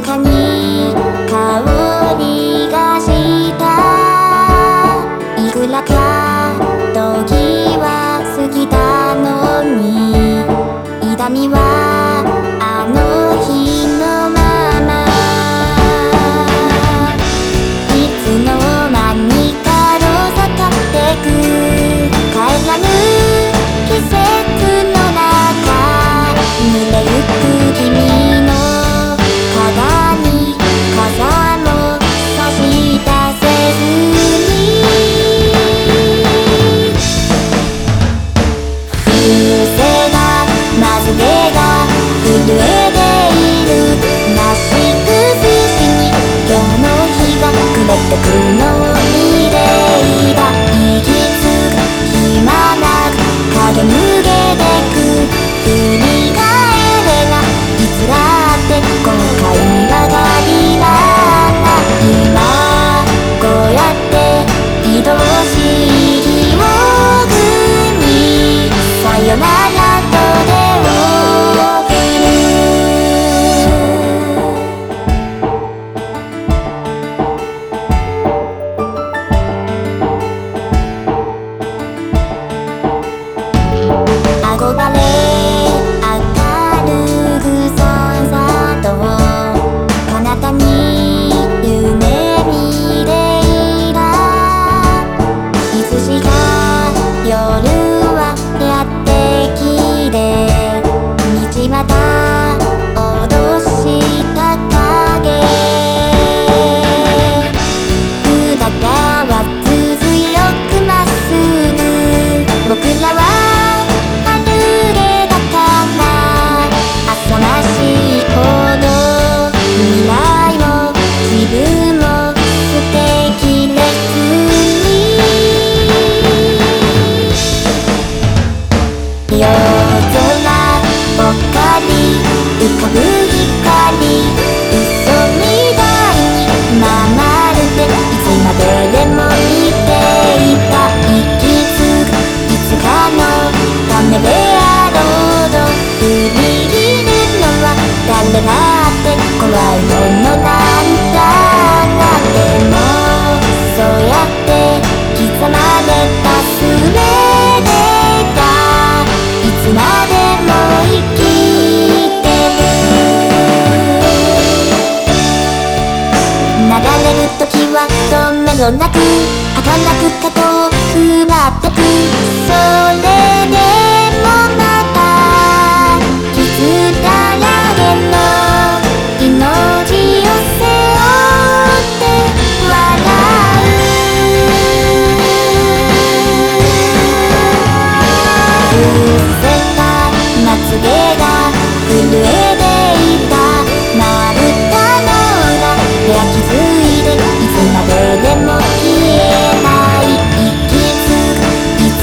かおりとなくあがなくかとふまってくそれで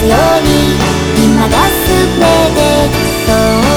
ように。今が全てそう